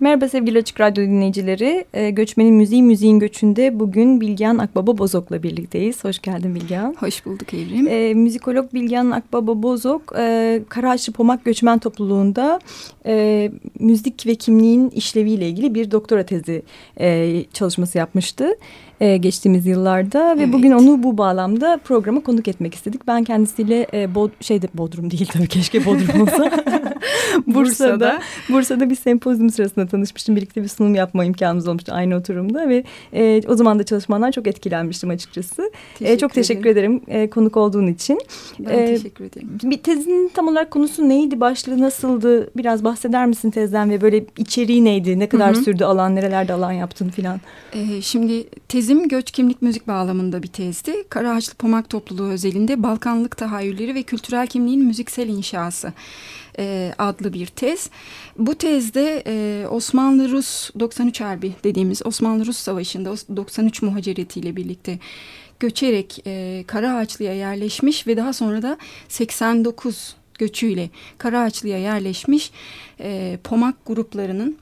Merhaba sevgili Açık Radyo dinleyicileri. Ee, Göçmenin Müziği Müziğin Göçü'nde bugün Bilgehan Akbaba Bozok'la birlikteyiz. Hoş geldin Bilgehan. Hoş bulduk Evrim. Ee, müzikolog Bilgehan Akbaba Bozok, e, Karaağaçlı Pomak Göçmen Topluluğu'nda e, müzik ve kimliğin işleviyle ilgili bir doktora tezi e, çalışması yapmıştı e, geçtiğimiz yıllarda ve Evet. bugün onu bu bağlamda programa konuk etmek istedik. Ben kendisiyle e, Bod şeyde Bodrum değil tabii keşke Bodrum olsa. Bursa'da Bursa'da bir sempozyum sırasında tanışmıştım. Birlikte bir sunum yapma imkanımız olmuştu aynı oturumda ve e, o zaman da çalışmandan çok etkilenmiştim açıkçası. E, çok teşekkür ederim e, konuk olduğun için. Ben Ee, teşekkür ederim. Bir tezinin tam olarak konusu neydi, başlığı nasıldı? Biraz bahseder misin tezden ve böyle içeriği neydi? Ne kadar Hı hı. sürdü alan, nerelerde alan yaptın filan? Ee, şimdi tezim göç kimlik müzik bağlamında bir tezdi. Karaağaçlı Pomak Topluluğu özelinde Balkanlık tahayyülleri ve kültürel kimliğin müziksel inşası e, adlı bir tez. Bu tezde e, Osmanlı-Rus 93 Harbi dediğimiz Osmanlı-Rus Savaşı'nda o 93 muhaciretiyle birlikte göçerek e, Karaağaçlı'ya yerleşmiş ve daha sonra da 89 göçüyle Karaağaçlı'ya yerleşmiş e, Pomak gruplarının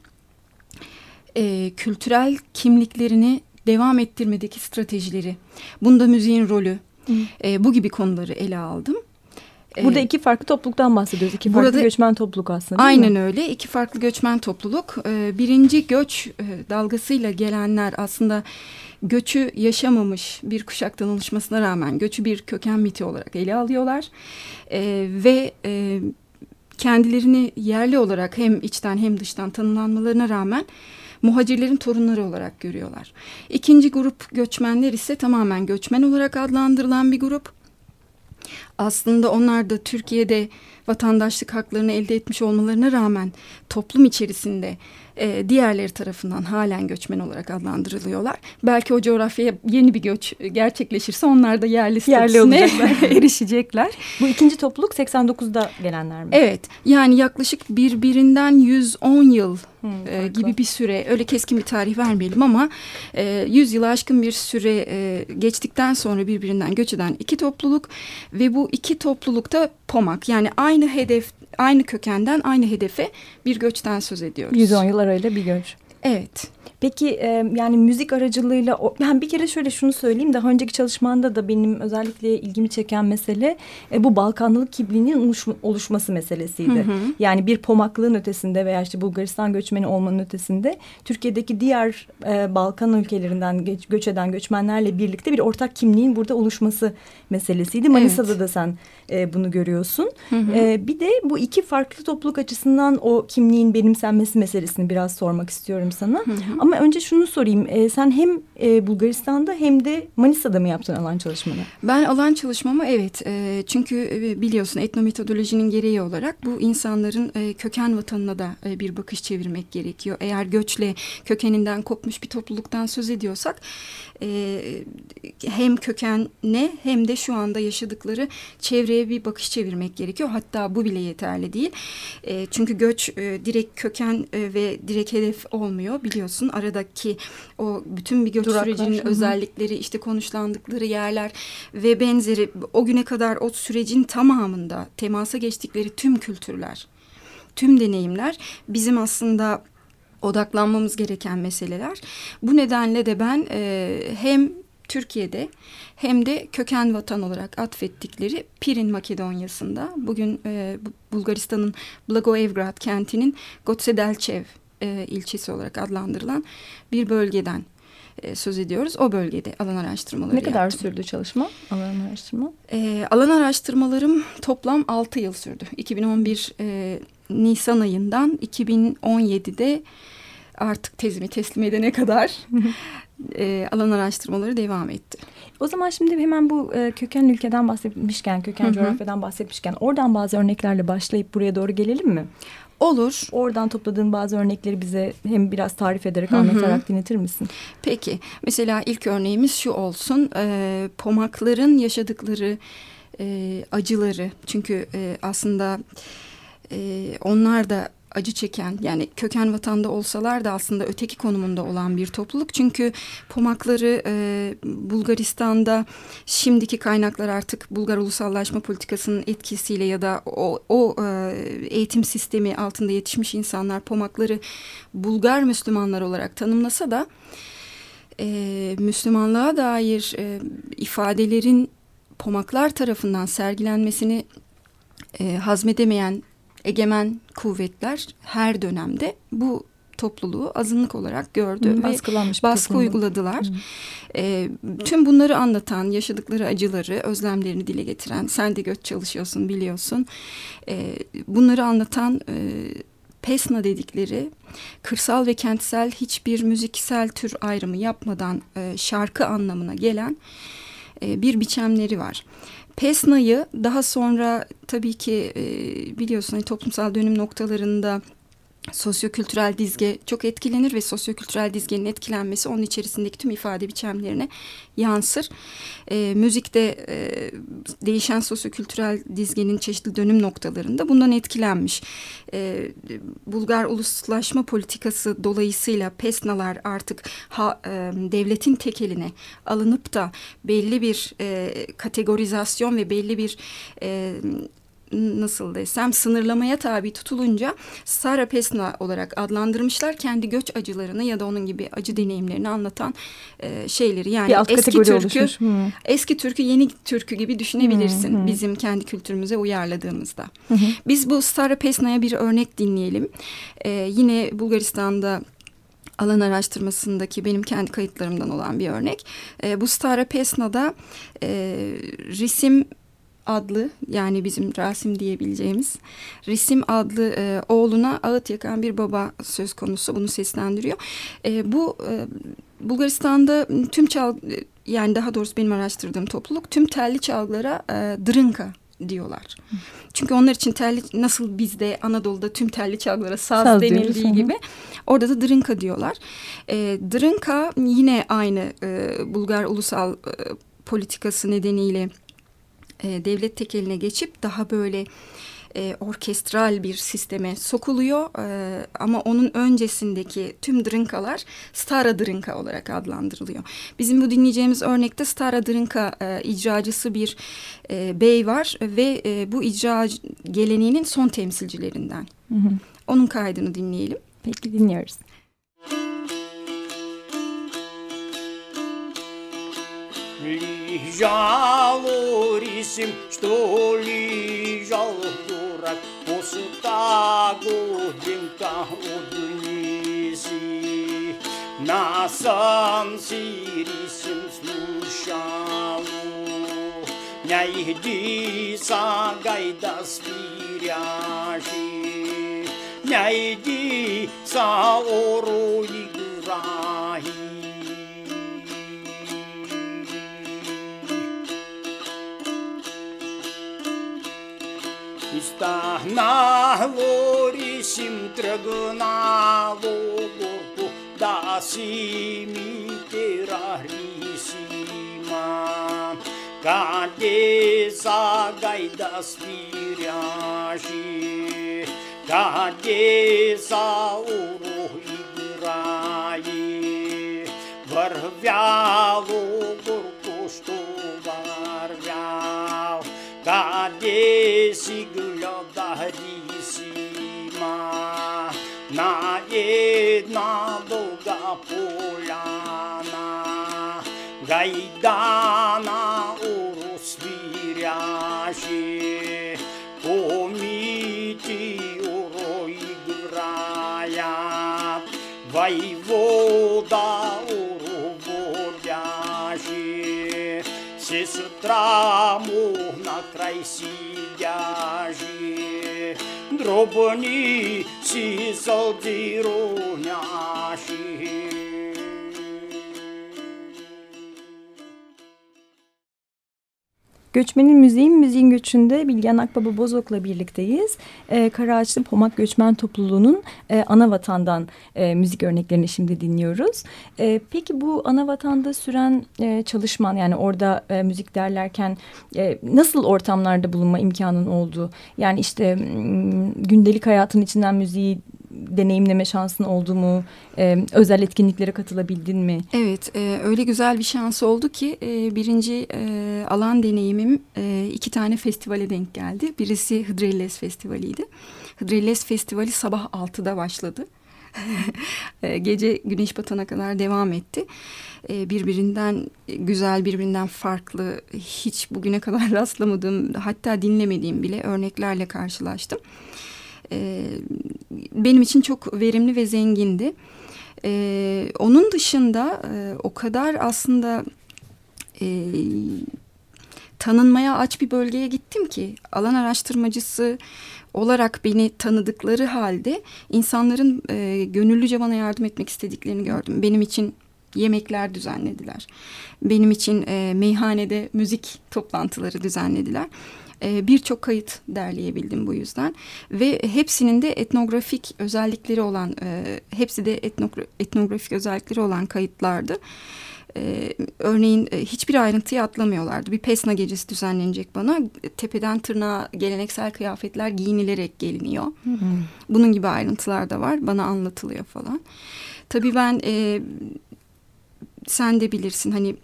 e, kültürel kimliklerini devam ettirmedeki stratejileri, bunda müziğin rolü, e, bu gibi konuları ele aldım. E, Burada iki farklı topluluktan bahsediyoruz. İki farklı Burada- göçmen topluluk aslında Aynen mi? öyle. İki farklı göçmen topluluk. E, birinci göç e, dalgasıyla gelenler aslında göçü yaşamamış bir kuşaktan oluşmasına rağmen göçü bir köken miti olarak ele alıyorlar. Ve kendilerini yerli olarak hem içten hem dıştan tanımlanmalarına rağmen muhacirlerin torunları olarak görüyorlar. İkinci grup göçmenler ise tamamen göçmen olarak adlandırılan bir grup. Aslında onlar da Türkiye'de vatandaşlık haklarını elde etmiş olmalarına rağmen toplum içerisinde e, diğerleri tarafından halen göçmen olarak adlandırılıyorlar. Belki o coğrafyaya yeni bir göç gerçekleşirse onlar da yerli statüsüne erişecekler. Bu ikinci topluluk 89'da gelenler mi? Evet yani yaklaşık birbirinden 110 yıl Hmm, e, gibi bir süre öyle keskin bir tarih vermeyelim ama e, 100 yılı aşkın bir süre e, geçtikten sonra birbirinden göç eden iki topluluk ve bu iki toplulukta pomak yani aynı hedef aynı kökenden aynı hedefe bir göçten söz ediyoruz. 110 yıl arayla bir göç. Evet. Peki e, yani müzik aracılığıyla ben bir kere şöyle şunu söyleyeyim daha önceki çalışmanda da benim özellikle ilgimi çeken mesele e, bu Balkanlılık kimliğinin oluşma- oluşması meselesiydi. Hı hı. Yani bir pomaklığın ötesinde veya işte Bulgaristan göçmeni olmanın ötesinde Türkiye'deki diğer e, Balkan ülkelerinden geç, göç eden göçmenlerle birlikte bir ortak kimliğin burada oluşması meselesiydi. Manisa'da da sen e, bunu görüyorsun. Hı hı. E, bir de bu iki farklı topluluk açısından o kimliğin benimsenmesi meselesini biraz sormak istiyorum sana. Hı hı. Ama önce şunu sorayım. E, sen hem e, Bulgaristan'da hem de Manisa'da mı yaptın alan çalışmanı? Ben alan çalışmamı evet e, çünkü biliyorsun etnometodolojinin gereği olarak bu insanların e, köken vatanına da e, bir bakış çevirmek gerekiyor. Eğer göçle kökeninden kopmuş bir topluluktan söz ediyorsak e, hem kökenine hem de şu anda yaşadıkları çevreye bir bakış çevirmek gerekiyor. Hatta bu bile yeterli değil. E, çünkü göç e, direkt köken e, ve direkt hedef olmuyor biliyorsun. Aradaki o bütün bir göç Duraklar, sürecinin hı özellikleri işte konuşlandıkları yerler ve benzeri o güne kadar o sürecin tamamında temasa geçtikleri tüm kültürler, tüm deneyimler bizim aslında odaklanmamız gereken meseleler. Bu nedenle de ben e, hem Türkiye'de hem de köken vatan olarak atfettikleri Pirin Makedonya'sında bugün e, Bu- Bulgaristan'ın Blagoevgrad kentinin Gotsedelçev e, ilçesi olarak adlandırılan bir bölgeden e, söz ediyoruz. O bölgede alan araştırmaları Ne kadar yaptım. sürdü çalışma? Alan araştırma? E, alan araştırmalarım toplam 6 yıl sürdü. 2011 e, Nisan ayından 2017'de artık tezimi teslim edene kadar e, alan araştırmaları devam etti. O zaman şimdi hemen bu e, köken ülkeden bahsetmişken, köken Hı hı. coğrafyadan bahsetmişken oradan bazı örneklerle başlayıp buraya doğru gelelim mi? Olur. Oradan topladığın bazı örnekleri bize hem biraz tarif ederek anlatarak dinletir misin? Peki mesela ilk örneğimiz şu olsun. E, pomakların yaşadıkları e, acıları çünkü e, aslında e, onlar da acı çeken yani köken vatanda olsalar da aslında öteki konumunda olan bir topluluk. Çünkü Pomakları e, Bulgaristan'da şimdiki kaynaklar artık Bulgar ulusallaşma politikasının etkisiyle ya da o, o e, eğitim sistemi altında yetişmiş insanlar Pomakları Bulgar Müslümanlar olarak tanımlasa da e, Müslümanlığa dair e, ifadelerin Pomaklar tarafından sergilenmesini e, hazmedemeyen egemen kuvvetler her dönemde bu topluluğu azınlık olarak gördü Hı, ve baskı uyguladılar. E, tüm bunları anlatan, yaşadıkları acıları, özlemlerini dile getiren, sen de göç çalışıyorsun biliyorsun. E, bunları anlatan e, Pesna dedikleri kırsal ve kentsel hiçbir müziksel tür ayrımı yapmadan e, şarkı anlamına gelen e, bir biçemleri var. Pesna'yı daha sonra tabii ki e, biliyorsun hani toplumsal dönüm noktalarında sosyokültürel dizge çok etkilenir ve sosyokültürel dizgenin etkilenmesi onun içerisindeki tüm ifade biçimlerine yansır. E, müzikte e, değişen sosyokültürel dizgenin çeşitli dönüm noktalarında bundan etkilenmiş. E, Bulgar uluslaşma politikası dolayısıyla pesnalar artık ha, e, devletin tekeline alınıp da belli bir e, kategorizasyon ve belli bir e, nasıl desem sınırlamaya tabi tutulunca Sara Pesna olarak adlandırmışlar. Kendi göç acılarını ya da onun gibi acı deneyimlerini anlatan e, şeyleri. Yani eski türkü, hmm. eski türkü yeni türkü gibi düşünebilirsin hmm, hmm. bizim kendi kültürümüze uyarladığımızda. Hmm. Biz bu Sara Pesna'ya bir örnek dinleyelim. E, yine Bulgaristan'da alan araştırmasındaki benim kendi kayıtlarımdan olan bir örnek. E, bu Stara Pesna'da e, resim adlı yani bizim Rasim diyebileceğimiz Resim adlı e, oğluna ağıt yakan bir baba söz konusu bunu seslendiriyor. E, bu e, Bulgaristan'da tüm çal yani daha doğrusu benim araştırdığım topluluk tüm telli çalgılara e, dırınka diyorlar. Çünkü onlar için telli nasıl bizde Anadolu'da tüm telli çalgılara saz, saz denildiği diyoruz. gibi orada da dırınka diyorlar. E, dırınka yine aynı e, Bulgar ulusal e, politikası nedeniyle e, devlet tekeline geçip daha böyle e, orkestral bir sisteme sokuluyor e, ama onun öncesindeki tüm drinkalar Stara Drinka olarak adlandırılıyor. Bizim bu dinleyeceğimiz örnekte Stara Drinka e, icracısı bir e, bey var ve e, bu icra geleneğinin son temsilcilerinden. Hı hı. Onun kaydını dinleyelim. Peki dinliyoruz. Лежал Орисим, что лежал дурак, после того дымка удниси. На сан сирисим слушал, Найди сагайда спирящий, Найди Христа на лори сим тръгна да си ми Каде Къде загай да спиряши, къде за урох играе, вървяло горко, что ворвял, каде. си Надолго пуляна, гайдана урус вирящий, помити уро играя, воевода уру водящий, сестра мух на край сидящий, дробни ci soldi rognasci Göçmenin Müziğin Müziğin Göçü'nde Bilgen Akbaba Bozok'la birlikteyiz. E, Karaağaçlı Pomak Göçmen Topluluğu'nun e, ana vatandan e, müzik örneklerini şimdi dinliyoruz. E, peki bu ana vatanda süren e, çalışman yani orada e, müzik derlerken e, nasıl ortamlarda bulunma imkanın oldu? Yani işte gündelik hayatın içinden müziği deneyimleme şansın oldu mu? E, özel etkinliklere katılabildin mi? Evet, e, öyle güzel bir şans oldu ki e, birinci e, alan deneyimim e, iki tane festivale denk geldi. Birisi Hıdrellez Festivali'ydi. Hıdrellez Festivali sabah 6'da başladı. E, gece güneş batana kadar devam etti. E, birbirinden güzel, birbirinden farklı, hiç bugüne kadar rastlamadığım, hatta dinlemediğim bile örneklerle karşılaştım e, benim için çok verimli ve zengindi. E, onun dışında e, o kadar aslında e, tanınmaya aç bir bölgeye gittim ki alan araştırmacısı olarak beni tanıdıkları halde insanların e, gönüllüce bana yardım etmek istediklerini gördüm. Benim için yemekler düzenlediler. Benim için e, meyhanede müzik toplantıları düzenlediler e, birçok kayıt derleyebildim bu yüzden ve hepsinin de etnografik özellikleri olan e, hepsi de etnogra etnografik özellikleri olan kayıtlardı. Ee, örneğin e, hiçbir ayrıntıyı atlamıyorlardı. Bir pesna gecesi düzenlenecek bana. Tepeden tırnağa geleneksel kıyafetler giyinilerek geliniyor. Hı hı. Bunun gibi ayrıntılar da var. Bana anlatılıyor falan. Tabii ben e, sen de bilirsin hani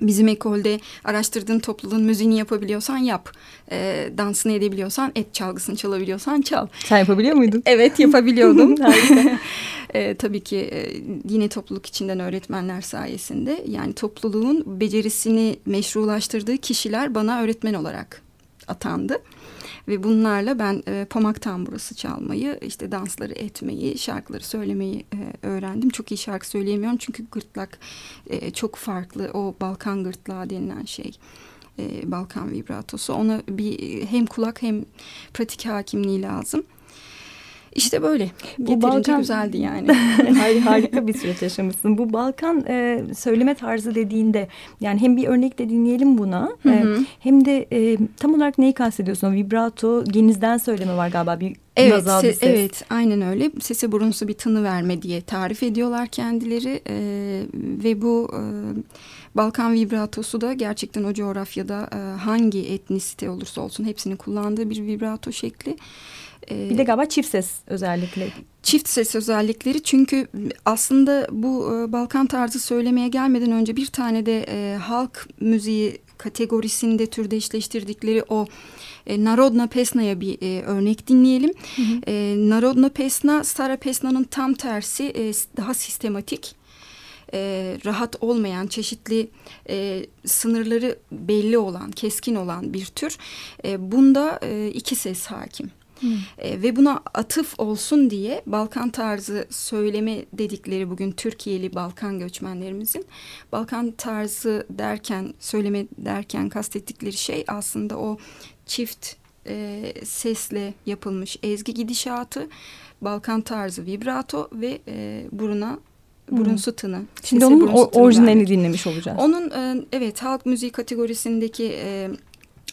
Bizim ekolde araştırdığın topluluğun müziğini yapabiliyorsan yap. E, dansını edebiliyorsan et, çalgısını çalabiliyorsan çal. Sen yapabiliyor muydun? Evet yapabiliyordum. e, tabii ki e, yine topluluk içinden öğretmenler sayesinde. Yani topluluğun becerisini meşrulaştırdığı kişiler bana öğretmen olarak atandı. Ve bunlarla ben e, pamak tamburası çalmayı, işte dansları etmeyi, şarkıları söylemeyi e, öğrendim. Çok iyi şarkı söyleyemiyorum çünkü gırtlak e, çok farklı. O Balkan gırtlağı denilen şey. E, Balkan vibratosu. Ona bir hem kulak hem pratik hakimliği lazım. İşte böyle. Bu Yeterince Balkan... güzeldi yani. Harika bir süreç yaşamışsın. Bu Balkan e, söyleme tarzı dediğinde yani hem bir örnek de dinleyelim buna. Hı e, hı. E, hem de e, tam olarak neyi kastediyorsun? Vibrato, genizden söyleme var galiba bir Evet, nazal bir ses. evet, aynen öyle. Sese burunsu bir tını verme diye tarif ediyorlar kendileri e, ve bu e, Balkan vibratosu da gerçekten o coğrafyada e, hangi etnisite olursa olsun hepsinin kullandığı bir vibrato şekli. Ee, bir de galiba çift ses özellikle. Çift ses özellikleri çünkü aslında bu e, Balkan tarzı söylemeye gelmeden önce bir tane de e, halk müziği kategorisinde türde eşleştirdikleri o e, Narodna Pesna'ya bir e, örnek dinleyelim. Hı hı. E, Narodna Pesna, Stara Pesna'nın tam tersi e, daha sistematik. E, rahat olmayan, çeşitli e, sınırları belli olan, keskin olan bir tür. E, bunda e, iki ses hakim. E, ve buna atıf olsun diye Balkan tarzı söyleme dedikleri bugün Türkiye'li Balkan göçmenlerimizin Balkan tarzı derken söyleme derken kastettikleri şey aslında o çift e, sesle yapılmış ezgi gidişatı Balkan tarzı vibrato ve e, buruna burun sütunu. Şimdi onun orijinalini dinlemiş olacağız. Onun e, evet halk müziği kategorisindeki e,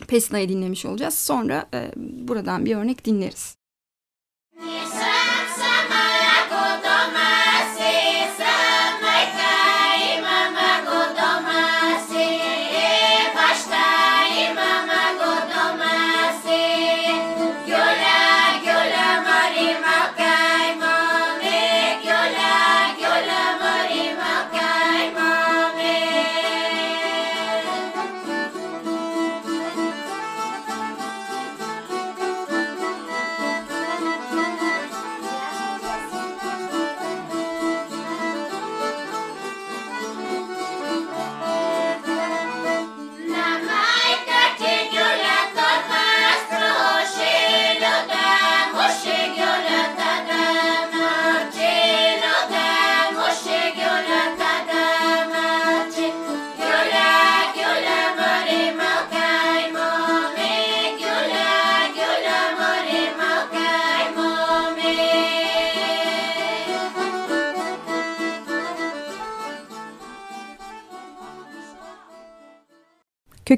Pesna'yı dinlemiş olacağız. Sonra e, buradan bir örnek dinleriz.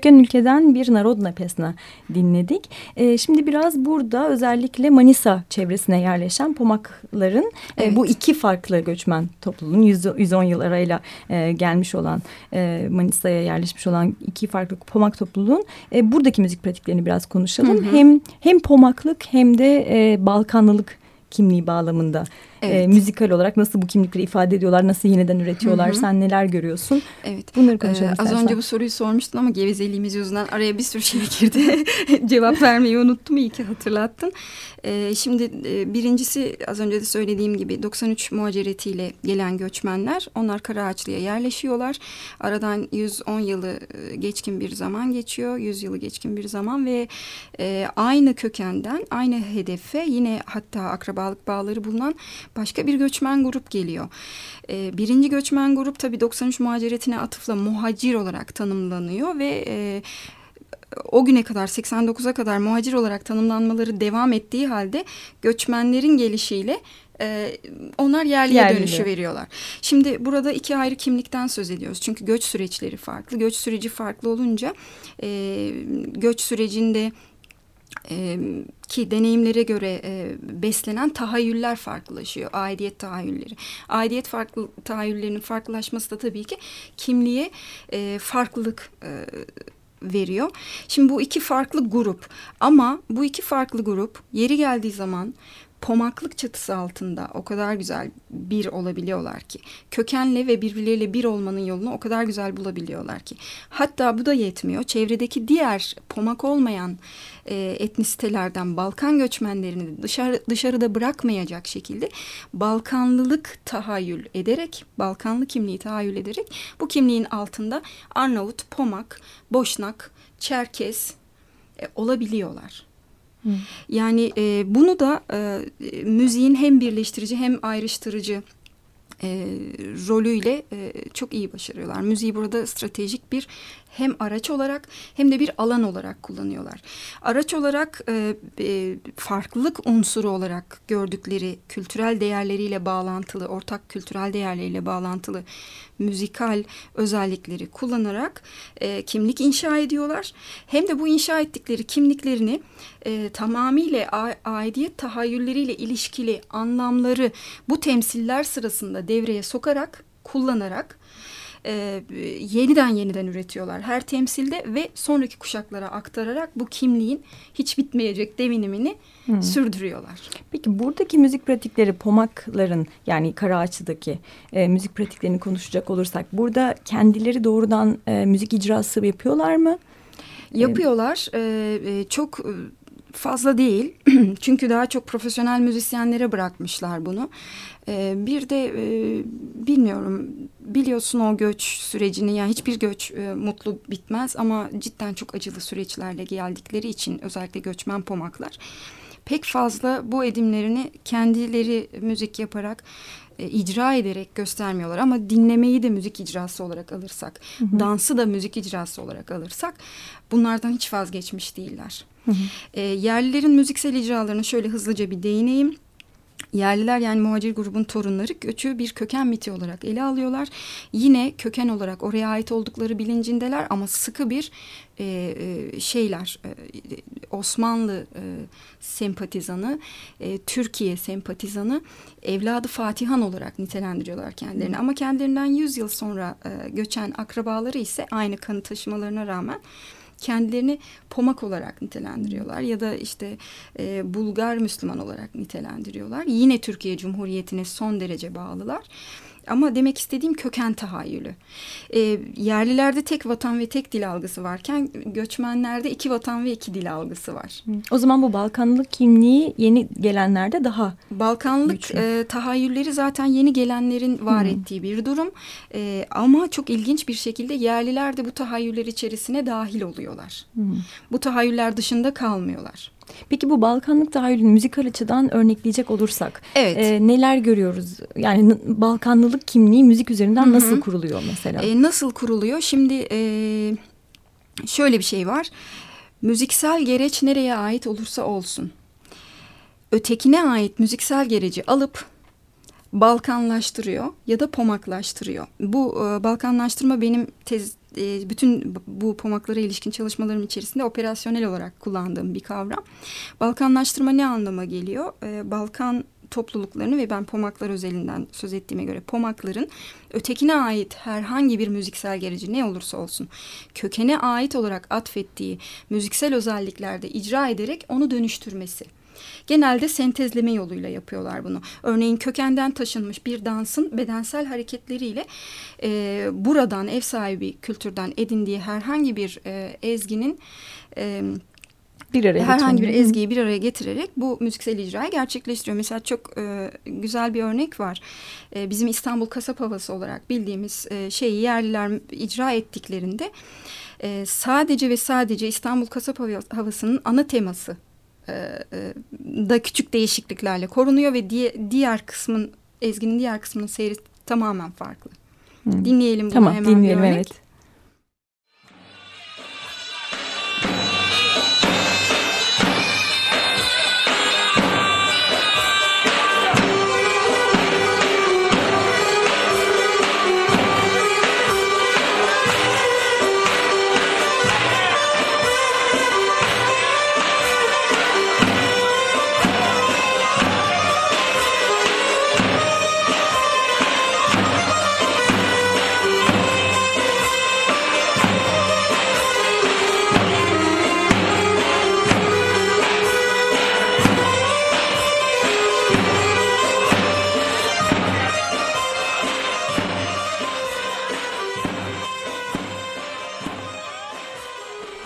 Köken ülkeden bir Narodna Pesna dinledik. E, şimdi biraz burada özellikle Manisa çevresine yerleşen Pomakların evet. e, bu iki farklı göçmen topluluğun 100, 110 yıl arayla e, gelmiş olan e, Manisa'ya yerleşmiş olan iki farklı Pomak topluluğun e, buradaki müzik pratiklerini biraz konuşalım. Hı hı. Hem hem Pomaklık hem de e, Balkanlılık kimliği bağlamında Evet. E, müzikal olarak nasıl bu kimlikleri ifade ediyorlar, nasıl yeniden üretiyorlar, Hı -hı. sen neler görüyorsun? Evet. Bunları konuşalım ee, Az önce bu soruyu sormuştun ama gevezeliğimiz yüzünden araya bir sürü şey girdi. Cevap vermeyi unuttum, iyi ki hatırlattın. Ee, şimdi birincisi az önce de söylediğim gibi 93 muhaceretiyle gelen göçmenler, onlar Karaağaçlı'ya yerleşiyorlar. Aradan 110 yılı geçkin bir zaman geçiyor, 100 yılı geçkin bir zaman ve e, aynı kökenden, aynı hedefe yine hatta akrabalık bağları bulunan başka bir göçmen grup geliyor. E, birinci göçmen grup tabii 93 muhaciretine atıfla muhacir olarak tanımlanıyor ve... E, o güne kadar 89'a kadar muhacir olarak tanımlanmaları devam ettiği halde göçmenlerin gelişiyle e, onlar yerliye Yerli. dönüşü veriyorlar. Şimdi burada iki ayrı kimlikten söz ediyoruz. Çünkü göç süreçleri farklı. Göç süreci farklı olunca e, göç sürecinde e, ki deneyimlere göre e, beslenen tahayyüller farklılaşıyor. Aidiyet tahayyülleri. Aidiyet farklı tahayyüllerinin farklılaşması da tabii ki kimliğe e, farklılık e, veriyor. Şimdi bu iki farklı grup ama bu iki farklı grup yeri geldiği zaman pomaklık çatısı altında o kadar güzel bir olabiliyorlar ki kökenle ve birbirleriyle bir olmanın yolunu o kadar güzel bulabiliyorlar ki hatta bu da yetmiyor çevredeki diğer pomak olmayan e, etnisitelerden Balkan göçmenlerini dışarı, dışarıda bırakmayacak şekilde Balkanlılık tahayyül ederek Balkanlı kimliği tahayyül ederek bu kimliğin altında Arnavut, Pomak, Boşnak, Çerkes e, olabiliyorlar. Yani e, bunu da e, müziğin hem birleştirici hem ayrıştırıcı e, rolüyle e, çok iyi başarıyorlar. Müziği burada stratejik bir hem araç olarak hem de bir alan olarak kullanıyorlar. Araç olarak e, e, farklılık unsuru olarak gördükleri kültürel değerleriyle bağlantılı, ortak kültürel değerleriyle bağlantılı müzikal özellikleri kullanarak e, kimlik inşa ediyorlar. Hem de bu inşa ettikleri kimliklerini e, tamamıyla aidiyet tahayyülleriyle ilişkili anlamları bu temsiller sırasında devreye sokarak, kullanarak e, yeniden yeniden üretiyorlar. Her temsilde ve sonraki kuşaklara aktararak bu kimliğin hiç bitmeyecek devinimini hmm. sürdürüyorlar. Peki buradaki müzik pratikleri pomakların yani Karaağaç'taki e, müzik pratiklerini konuşacak olursak burada kendileri doğrudan e, müzik icrası yapıyorlar mı? Yapıyorlar. E, e, çok fazla değil. Çünkü daha çok profesyonel müzisyenlere bırakmışlar bunu. Ee, bir de e, bilmiyorum biliyorsun o göç sürecini yani hiçbir göç e, mutlu bitmez ama cidden çok acılı süreçlerle geldikleri için özellikle göçmen pomaklar pek fazla bu edimlerini kendileri müzik yaparak e, icra ederek göstermiyorlar ama dinlemeyi de müzik icrası olarak alırsak, hı hı. dansı da müzik icrası olarak alırsak bunlardan hiç vazgeçmiş değiller. Hı hı. E, yerlilerin müziksel icralarına şöyle hızlıca bir değineyim. Yerliler yani muhacir grubun torunları göçü bir köken miti olarak ele alıyorlar. Yine köken olarak oraya ait oldukları bilincindeler ama sıkı bir e, e, şeyler e, Osmanlı e, sempatizanı, e, Türkiye sempatizanı evladı Fatihan olarak nitelendiriyorlar kendilerini. Ama kendilerinden 100 yıl sonra e, göçen akrabaları ise aynı kanı taşımalarına rağmen kendilerini pomak olarak nitelendiriyorlar ya da işte e, Bulgar Müslüman olarak nitelendiriyorlar. Yine Türkiye Cumhuriyeti'ne son derece bağlılar. Ama demek istediğim köken tahayyülü. E, yerlilerde tek vatan ve tek dil algısı varken göçmenlerde iki vatan ve iki dil algısı var. O zaman bu Balkanlık kimliği yeni gelenlerde daha Balkanlık e, tahayyülleri zaten yeni gelenlerin var hmm. ettiği bir durum. E, ama çok ilginç bir şekilde yerliler de bu tahayyüller içerisine dahil oluyorlar. Hmm. Bu tahayyüller dışında kalmıyorlar. Peki bu Balkanlık tahayyülünü müzikal açıdan örnekleyecek olursak evet. e, neler görüyoruz? Yani Balkanlılık kimliği müzik üzerinden Hı -hı. nasıl kuruluyor mesela? E, nasıl kuruluyor? Şimdi e, şöyle bir şey var. Müziksel gereç nereye ait olursa olsun. Ötekine ait müziksel gereci alıp Balkanlaştırıyor ya da pomaklaştırıyor. Bu e, Balkanlaştırma benim tez, e, bütün bu pomaklara ilişkin çalışmalarım içerisinde operasyonel olarak kullandığım bir kavram. Balkanlaştırma ne anlama geliyor? E, Balkan topluluklarını ve ben pomaklar özelinden söz ettiğime göre pomakların ötekine ait herhangi bir müziksel gereci ne olursa olsun kökene ait olarak atfettiği müziksel özelliklerde icra ederek onu dönüştürmesi. Genelde sentezleme yoluyla yapıyorlar bunu. Örneğin kökenden taşınmış bir dansın bedensel hareketleriyle e, buradan ev sahibi kültürden edindiği herhangi bir e, ezginin e, bir araya herhangi bir ezgiyi bir araya getirerek bu müziksel icrayı gerçekleştiriyor. Mesela çok e, güzel bir örnek var. E, bizim İstanbul kasap havası olarak bildiğimiz e, şeyi yerliler icra ettiklerinde e, sadece ve sadece İstanbul kasap havasının ana teması da küçük değişikliklerle korunuyor ve di diğer kısmın ezginin diğer kısmının seyri tamamen farklı. Hmm. Dinleyelim bunu tamam, hemen dinleyelim, bir örnek. Evet.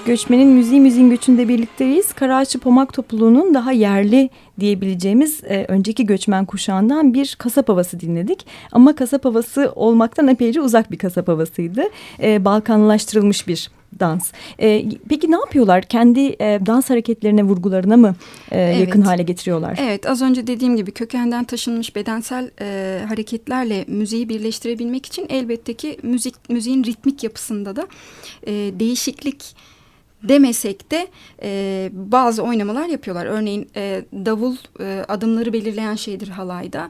Göçmenin Müziği Müziğin Göçü'nde birlikteyiz. Karaağaççı Pomak topluluğunun daha yerli diyebileceğimiz e, önceki göçmen kuşağından bir kasap havası dinledik. Ama kasap havası olmaktan epeyce uzak bir kasap havasıydı. E, Balkanlaştırılmış bir dans. E, peki ne yapıyorlar? Kendi e, dans hareketlerine, vurgularına mı e, evet. yakın hale getiriyorlar? Evet, az önce dediğim gibi kökenden taşınmış bedensel e, hareketlerle müziği birleştirebilmek için elbette ki müzik müziğin ritmik yapısında da e, değişiklik demesek de e, bazı oynamalar yapıyorlar. Örneğin e, davul e, adımları belirleyen şeydir halayda.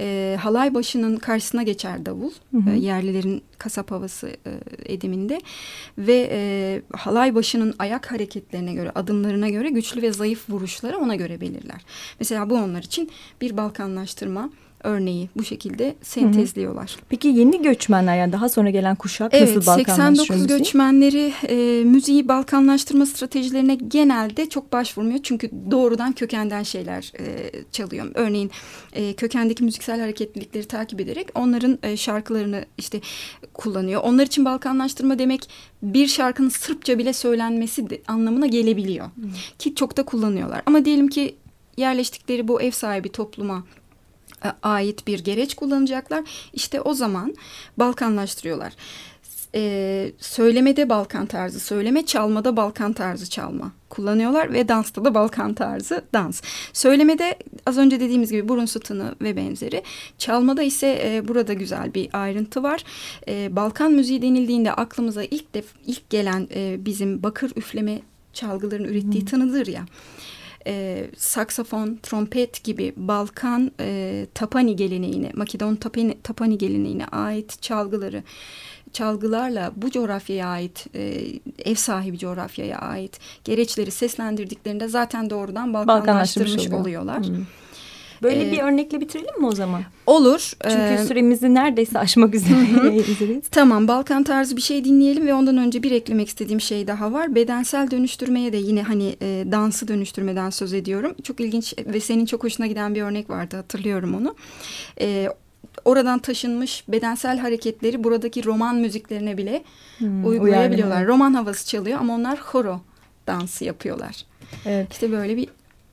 E, halay başının karşısına geçer davul. Hı hı. E, yerlilerin kasap havası e, ediminde. Ve e, halay başının ayak hareketlerine göre, adımlarına göre güçlü ve zayıf vuruşları ona göre belirler. Mesela bu onlar için bir balkanlaştırma örneği bu şekilde sentezliyorlar. Peki yeni göçmenler yani daha sonra gelen kuşak evet, nasıl balkanlaştırıyor 89 müziği? göçmenleri e, müziği balkanlaştırma stratejilerine genelde çok başvurmuyor. Çünkü doğrudan kökenden şeyler e, çalıyor. Örneğin e, kökendeki müziksel hareketlilikleri takip ederek onların e, şarkılarını işte kullanıyor. Onlar için balkanlaştırma demek bir şarkının Sırpça bile söylenmesi de, anlamına gelebiliyor. Hmm. Ki çok da kullanıyorlar. Ama diyelim ki yerleştikleri bu ev sahibi topluma ait bir gereç kullanacaklar. İşte o zaman Balkanlaştırıyorlar. Ee, söylemede Balkan tarzı söyleme, çalmada Balkan tarzı çalma kullanıyorlar ve dansta da Balkan tarzı dans. Söylemede az önce dediğimiz gibi burun sütunu ve benzeri. Çalmada ise e, burada güzel bir ayrıntı var. E, Balkan müziği denildiğinde aklımıza ilk def ilk gelen e, bizim bakır üfleme çalgıların ürettiği hmm. tanıdır ya e, saksafon, trompet gibi Balkan e, tapani geleneğine, Makedon tapani, tapani geleneğine ait çalgıları çalgılarla bu coğrafyaya ait e, ev sahibi coğrafyaya ait gereçleri seslendirdiklerinde zaten doğrudan Balkanlaştırmış oluyorlar. Hmm. Böyle ee, bir örnekle bitirelim mi o zaman? Olur. Çünkü ee, süremizi neredeyse aşmak üzereyiz. tamam Balkan tarzı bir şey dinleyelim ve ondan önce bir eklemek istediğim şey daha var. Bedensel dönüştürmeye de yine hani e, dansı dönüştürmeden söz ediyorum. Çok ilginç ve senin çok hoşuna giden bir örnek vardı hatırlıyorum onu. E, oradan taşınmış bedensel hareketleri buradaki roman müziklerine bile hmm, uygulayabiliyorlar. Uyarlı. Roman havası çalıyor ama onlar horo dansı yapıyorlar. Evet. İşte böyle bir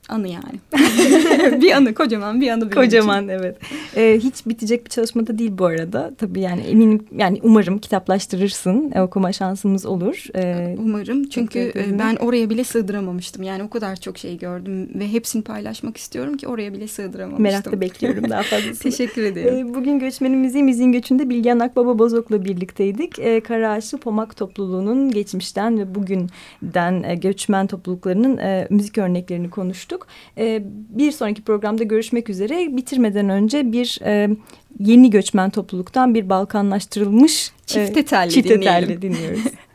anı yani. bir anı kocaman bir anı. Kocaman için. evet. Ee, hiç bitecek bir çalışmada değil bu arada. Tabii yani eminim yani umarım kitaplaştırırsın. E, okuma şansımız olur. Ee, umarım çünkü e, ben oraya bile sığdıramamıştım. Yani o kadar çok şey gördüm ve hepsini paylaşmak istiyorum ki oraya bile sığdıramamıştım. Merakla bekliyorum daha fazlasını. Teşekkür ederim. Ee, bugün Göçmenin Müziği Müziğin Göçü'nde Bilgehan Akbaba Bozok'la birlikteydik. Ee, Karaağaçlı Pomak topluluğunun geçmişten ve bugünden e, göçmen topluluklarının e, müzik örneklerini konuştuk. Konuştuk. E, bir sonraki programda görüşmek üzere. Bitirmeden önce bir e, yeni göçmen topluluktan bir Balkanlaştırılmış çifte telli çifte dinleyelim. telli dinliyoruz.